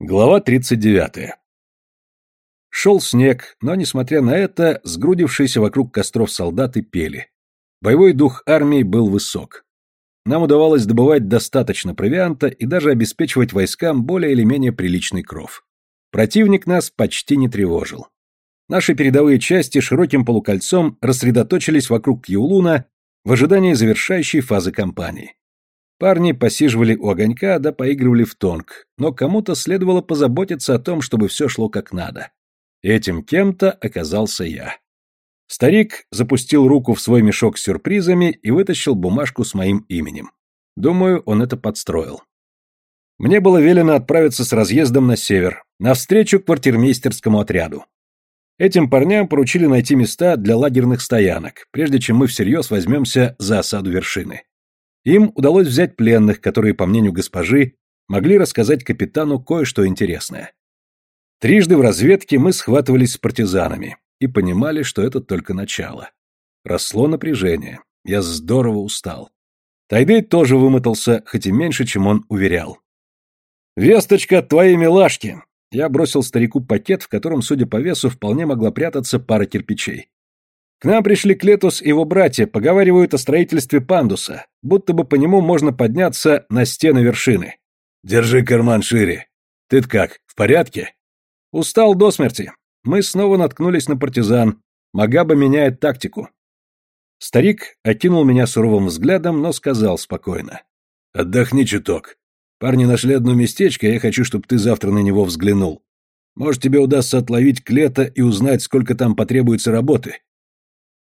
Глава 39. Шел снег, но, несмотря на это, сгрудившиеся вокруг костров солдаты пели. Боевой дух армии был высок. Нам удавалось добывать достаточно провианта и даже обеспечивать войскам более или менее приличный кров. Противник нас почти не тревожил. Наши передовые части широким полукольцом рассредоточились вокруг Кьюлуна в ожидании завершающей фазы кампании. Парни посиживали у огонька, да поигрывали в тонг, но кому-то следовало позаботиться о том, чтобы все шло как надо. Этим кем-то оказался я. Старик запустил руку в свой мешок с сюрпризами и вытащил бумажку с моим именем. Думаю, он это подстроил. Мне было велено отправиться с разъездом на север, навстречу квартирмейстерскому отряду. Этим парням поручили найти места для лагерных стоянок, прежде чем мы всерьез возьмемся за осаду вершины. Им удалось взять пленных, которые, по мнению госпожи, могли рассказать капитану кое-что интересное. Трижды в разведке мы схватывались с партизанами и понимали, что это только начало. Росло напряжение. Я здорово устал. Тайдей тоже вымотался, хоть и меньше, чем он уверял. «Весточка от твоей милашки!» Я бросил старику пакет, в котором, судя по весу, вполне могла прятаться пара кирпичей. К нам пришли Клетус и его братья, поговаривают о строительстве пандуса, будто бы по нему можно подняться на стены вершины. Держи карман шире. Ты-то как, в порядке? Устал до смерти. Мы снова наткнулись на партизан. Магаба меняет тактику. Старик окинул меня суровым взглядом, но сказал спокойно. «Отдохни чуток. Парни нашли одно местечко, я хочу, чтобы ты завтра на него взглянул. Может, тебе удастся отловить Клета и узнать, сколько там потребуется работы.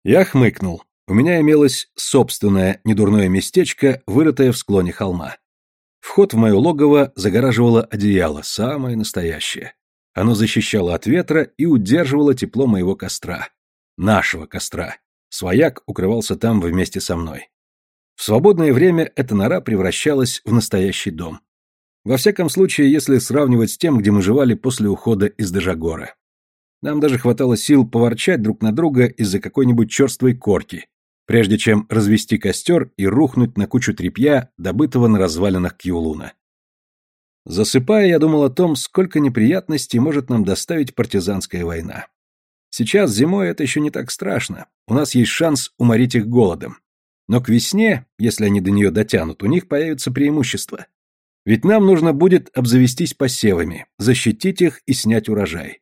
Я хмыкнул. У меня имелось собственное недурное местечко, вырытое в склоне холма. Вход в мое логово загораживало одеяло, самое настоящее. Оно защищало от ветра и удерживало тепло моего костра. Нашего костра. Свояк укрывался там вместе со мной. В свободное время эта нора превращалась в настоящий дом. Во всяком случае, если сравнивать с тем, где мы жевали после ухода из Дежагора. Нам даже хватало сил поворчать друг на друга из-за какой-нибудь черствой корки, прежде чем развести костер и рухнуть на кучу тряпья, добытого на развалинах Кьюлуна. Засыпая, я думал о том, сколько неприятностей может нам доставить партизанская война. Сейчас зимой это еще не так страшно, у нас есть шанс уморить их голодом. Но к весне, если они до нее дотянут, у них появится преимущество. Ведь нам нужно будет обзавестись посевами, защитить их и снять урожай.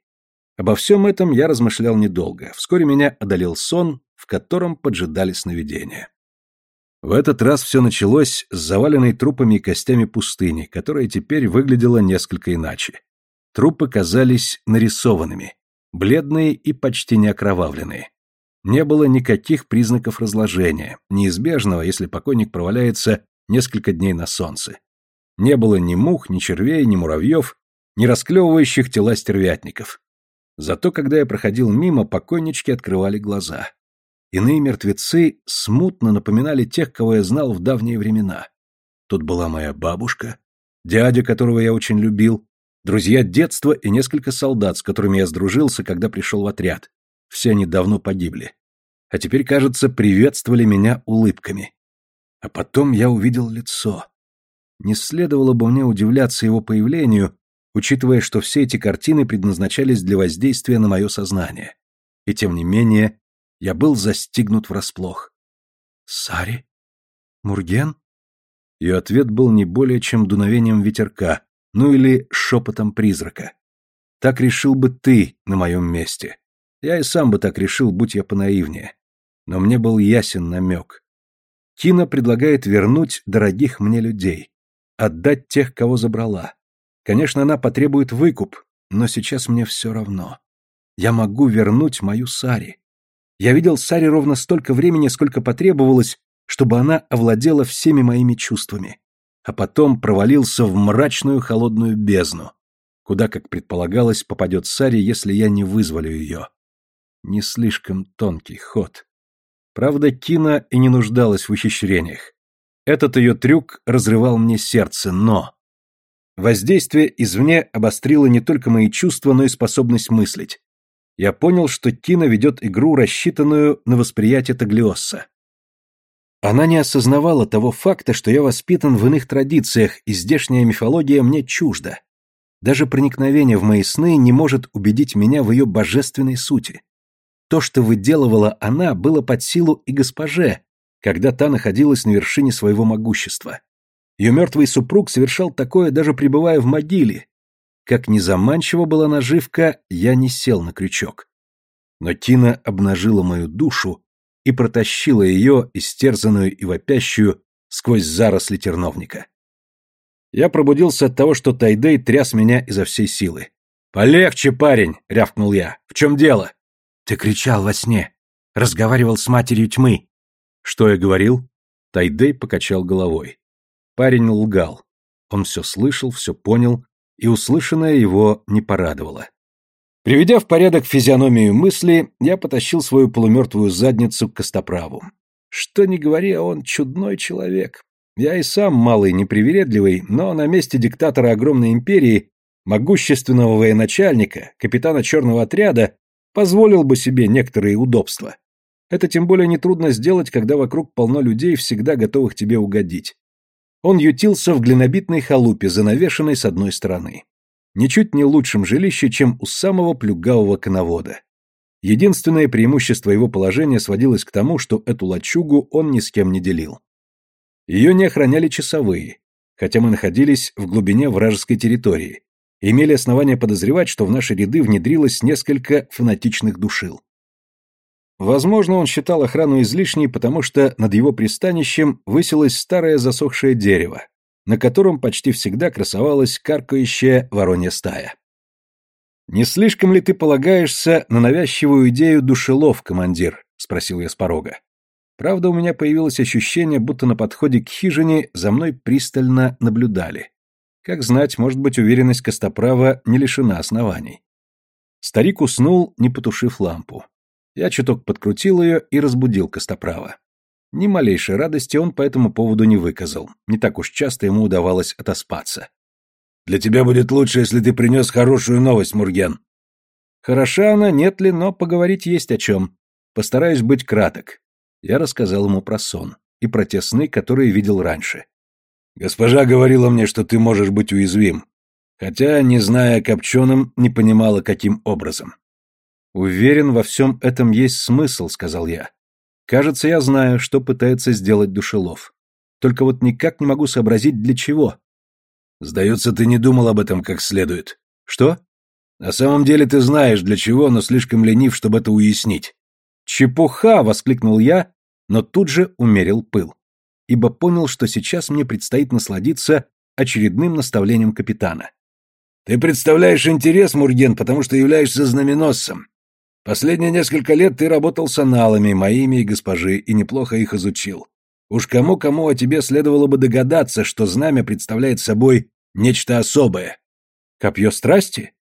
Обо всем этом я размышлял недолго. Вскоре меня одолел сон, в котором поджидали сновидения. В этот раз все началось с заваленной трупами и костями пустыни, которая теперь выглядела несколько иначе. Трупы казались нарисованными, бледные и почти не окровавленные. Не было никаких признаков разложения, неизбежного, если покойник проваляется несколько дней на солнце. Не было ни мух, ни червей, ни муравьев, ни расклевывающих тела стервятников. Зато когда я проходил мимо, покойнички открывали глаза. Иные мертвецы смутно напоминали тех, кого я знал в давние времена. Тут была моя бабушка, дядя, которого я очень любил, друзья детства и несколько солдат, с которыми я сдружился, когда пришел в отряд. Все они давно погибли. А теперь, кажется, приветствовали меня улыбками. А потом я увидел лицо. Не следовало бы мне удивляться его появлению, учитывая, что все эти картины предназначались для воздействия на мое сознание. И тем не менее, я был застигнут врасплох. «Сари? Мурген?» Ее ответ был не более чем дуновением ветерка, ну или шепотом призрака. «Так решил бы ты на моем месте. Я и сам бы так решил, будь я понаивнее. Но мне был ясен намек. Кина предлагает вернуть дорогих мне людей, отдать тех, кого забрала. Конечно, она потребует выкуп, но сейчас мне все равно. Я могу вернуть мою Сари. Я видел Сари ровно столько времени, сколько потребовалось, чтобы она овладела всеми моими чувствами, а потом провалился в мрачную холодную бездну, куда, как предполагалось, попадет Сари, если я не вызволю ее. Не слишком тонкий ход. Правда, Кина и не нуждалась в ухищрениях. Этот ее трюк разрывал мне сердце, но... Воздействие извне обострило не только мои чувства, но и способность мыслить. Я понял, что Тина ведет игру, рассчитанную на восприятие Таглиосса. Она не осознавала того факта, что я воспитан в иных традициях, и здешняя мифология мне чужда. Даже проникновение в мои сны не может убедить меня в ее божественной сути. То, что выделывала она, было под силу и госпоже, когда та находилась на вершине своего могущества. Ее мертвый супруг совершал такое, даже пребывая в могиле. Как незаманчива была наживка, я не сел на крючок. Но Тина обнажила мою душу и протащила ее, истерзанную и вопящую, сквозь заросли терновника. Я пробудился от того, что Тайдей тряс меня изо всей силы. «Полегче, парень!» — рявкнул я. «В чем дело?» «Ты кричал во сне. Разговаривал с матерью тьмы». «Что я говорил?» Тайдей покачал головой. Парень лгал. Он все слышал, все понял, и услышанное его не порадовало. Приведя в порядок физиономию мысли, я потащил свою полумертвую задницу к костоправу. Что ни говори, он чудной человек. Я и сам малый непривередливый, но на месте диктатора огромной империи, могущественного военачальника, капитана черного отряда, позволил бы себе некоторые удобства. Это тем более нетрудно сделать, когда вокруг полно людей, всегда готовых тебе угодить. Он ютился в глинобитной халупе, занавешенной с одной стороны. Ничуть не лучшем жилище, чем у самого плюгавого коновода. Единственное преимущество его положения сводилось к тому, что эту лачугу он ни с кем не делил. Ее не охраняли часовые, хотя мы находились в глубине вражеской территории, имели основания подозревать, что в наши ряды внедрилось несколько фанатичных душил. Возможно, он считал охрану излишней, потому что над его пристанищем высилось старое засохшее дерево, на котором почти всегда красовалась каркающая воронья стая. «Не слишком ли ты полагаешься на навязчивую идею душелов, командир?» — спросил я с порога. Правда, у меня появилось ощущение, будто на подходе к хижине за мной пристально наблюдали. Как знать, может быть, уверенность Костоправа не лишена оснований. Старик уснул, не потушив лампу. Я чуток подкрутил ее и разбудил Костоправа. Ни малейшей радости он по этому поводу не выказал. Не так уж часто ему удавалось отоспаться. «Для тебя будет лучше, если ты принес хорошую новость, Мурген». «Хороша она, нет ли, но поговорить есть о чем. Постараюсь быть краток». Я рассказал ему про сон и про те сны, которые видел раньше. «Госпожа говорила мне, что ты можешь быть уязвим, хотя, не зная о Копченом, не понимала, каким образом. «Уверен, во всем этом есть смысл», — сказал я. «Кажется, я знаю, что пытается сделать Душелов. Только вот никак не могу сообразить, для чего». «Сдается, ты не думал об этом как следует». «Что?» «На самом деле ты знаешь, для чего, но слишком ленив, чтобы это уяснить». «Чепуха!» — воскликнул я, но тут же умерил пыл, ибо понял, что сейчас мне предстоит насладиться очередным наставлением капитана. «Ты представляешь интерес, Мурген, потому что являешься знаменосцем. Последние несколько лет ты работал с аналами, моими и госпожи, и неплохо их изучил. Уж кому-кому о тебе следовало бы догадаться, что знамя представляет собой нечто особое. Копье страсти?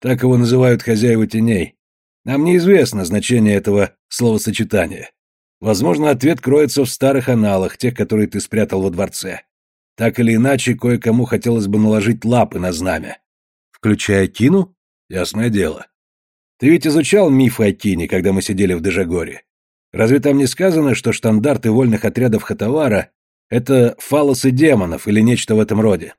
Так его называют хозяева теней. Нам неизвестно значение этого словосочетания. Возможно, ответ кроется в старых аналах, тех, которые ты спрятал во дворце. Так или иначе, кое-кому хотелось бы наложить лапы на знамя. Включая Кину? Ясное дело. Ты ведь изучал мифы о Кине, когда мы сидели в Дежагоре. Разве там не сказано, что штандарты вольных отрядов Хатавара — это фалосы демонов или нечто в этом роде?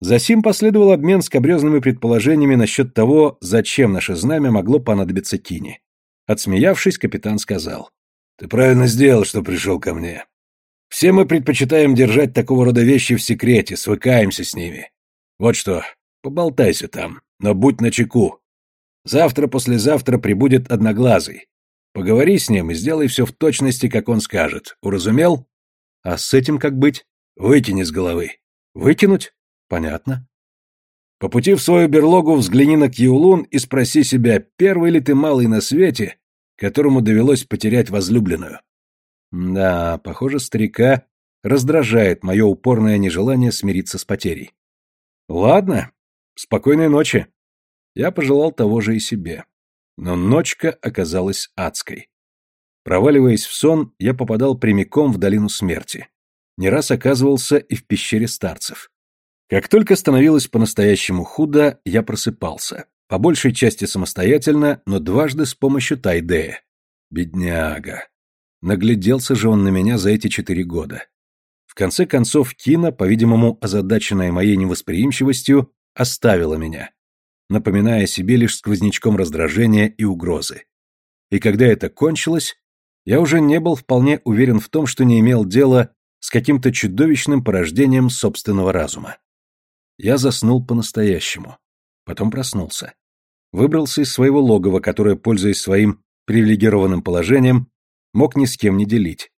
Засим последовал обмен скобрезными предположениями насчет того, зачем наше знамя могло понадобиться Кине. Отсмеявшись, капитан сказал. «Ты правильно сделал, что пришел ко мне. Все мы предпочитаем держать такого рода вещи в секрете, свыкаемся с ними. Вот что, поболтайся там, но будь начеку. Завтра-послезавтра прибудет Одноглазый. Поговори с ним и сделай все в точности, как он скажет. Уразумел? А с этим как быть? Выкини с головы. Выкинуть? Понятно. По пути в свою берлогу взгляни на Кьюлун и спроси себя, первый ли ты малый на свете, которому довелось потерять возлюбленную. Да, похоже, старика раздражает мое упорное нежелание смириться с потерей. Ладно, спокойной ночи. Я пожелал того же и себе. Но ночка оказалась адской. Проваливаясь в сон, я попадал прямиком в долину смерти. Не раз оказывался и в пещере старцев. Как только становилось по-настоящему худо, я просыпался. По большей части самостоятельно, но дважды с помощью Тайдея. Бедняга. Нагляделся же он на меня за эти четыре года. В конце концов, Кина, по-видимому, озадаченная моей невосприимчивостью, оставила меня, напоминая себе лишь сквознячком раздражения и угрозы. И когда это кончилось, я уже не был вполне уверен в том, что не имел дела с каким-то чудовищным порождением собственного разума. Я заснул по-настоящему. Потом проснулся. Выбрался из своего логова, которое, пользуясь своим привилегированным положением, мог ни с кем не делить.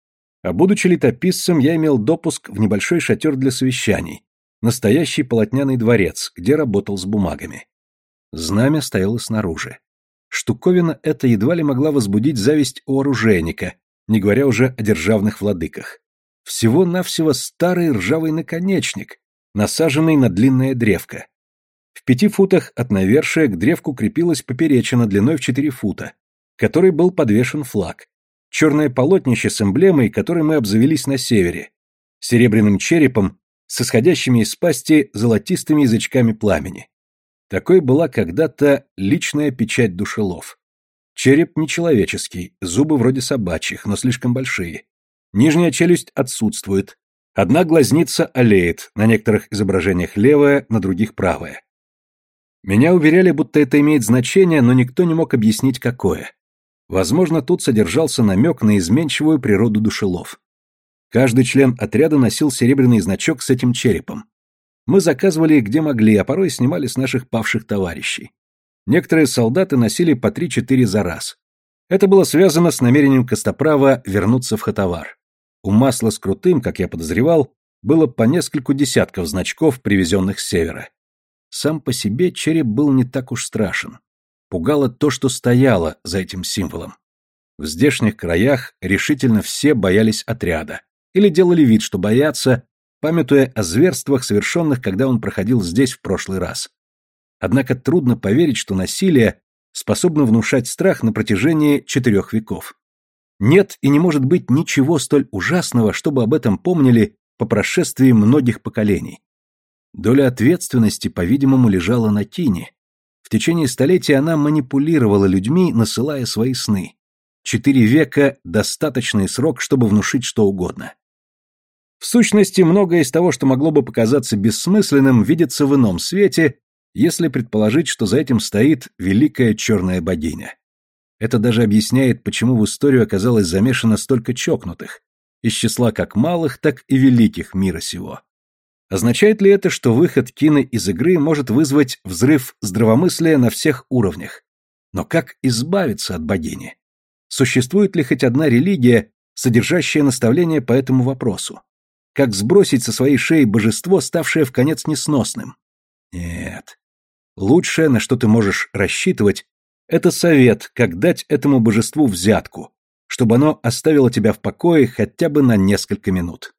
А будучи летописцем, я имел допуск в небольшой шатер для совещаний, настоящий полотняный дворец, где работал с бумагами. Знамя стояло снаружи. Штуковина эта едва ли могла возбудить зависть у оружейника, не говоря уже о державных владыках. Всего-навсего старый ржавый наконечник, насаженный на длинное древко. В пяти футах от навершия к древку крепилась поперечина длиной в четыре фута, которой был подвешен флаг. Черное полотнище с эмблемой, которой мы обзавелись на севере, серебряным черепом с исходящими из пасти золотистыми язычками пламени. Такой была когда-то личная печать душелов. Череп нечеловеческий, зубы вроде собачьих, но слишком большие. Нижняя челюсть отсутствует. Одна глазница олеет, на некоторых изображениях левая, на других правая. Меня уверяли, будто это имеет значение, но никто не мог объяснить, какое. Возможно, тут содержался намек на изменчивую природу душелов. Каждый член отряда носил серебряный значок с этим черепом. Мы заказывали где могли, а порой снимали с наших павших товарищей. Некоторые солдаты носили по три-четыре за раз. Это было связано с намерением Костоправа вернуться в Хатавар. У масла с крутым, как я подозревал, было по нескольку десятков значков, привезенных с севера. Сам по себе череп был не так уж страшен. Пугало то, что стояло за этим символом. В здешних краях решительно все боялись отряда. Или делали вид, что боятся, памятуя о зверствах, совершенных, когда он проходил здесь в прошлый раз. Однако трудно поверить, что насилие способно внушать страх на протяжении четырех веков. Нет и не может быть ничего столь ужасного, чтобы об этом помнили по прошествии многих поколений. Доля ответственности, по-видимому, лежала на Тине. В течение столетий она манипулировала людьми, насылая свои сны. Четыре века – достаточный срок, чтобы внушить что угодно. В сущности, многое из того, что могло бы показаться бессмысленным, видится в ином свете, если предположить, что за этим стоит великая черная богиня. Это даже объясняет, почему в историю оказалось замешано столько чокнутых, из числа как малых, так и великих мира сего. Означает ли это, что выход Кины из игры может вызвать взрыв здравомыслия на всех уровнях? Но как избавиться от богини? Существует ли хоть одна религия, содержащая наставление по этому вопросу? Как сбросить со своей шеи божество, ставшее в конец несносным? Нет. Лучшее, на что ты можешь рассчитывать, это совет, как дать этому божеству взятку, чтобы оно оставило тебя в покое хотя бы на несколько минут.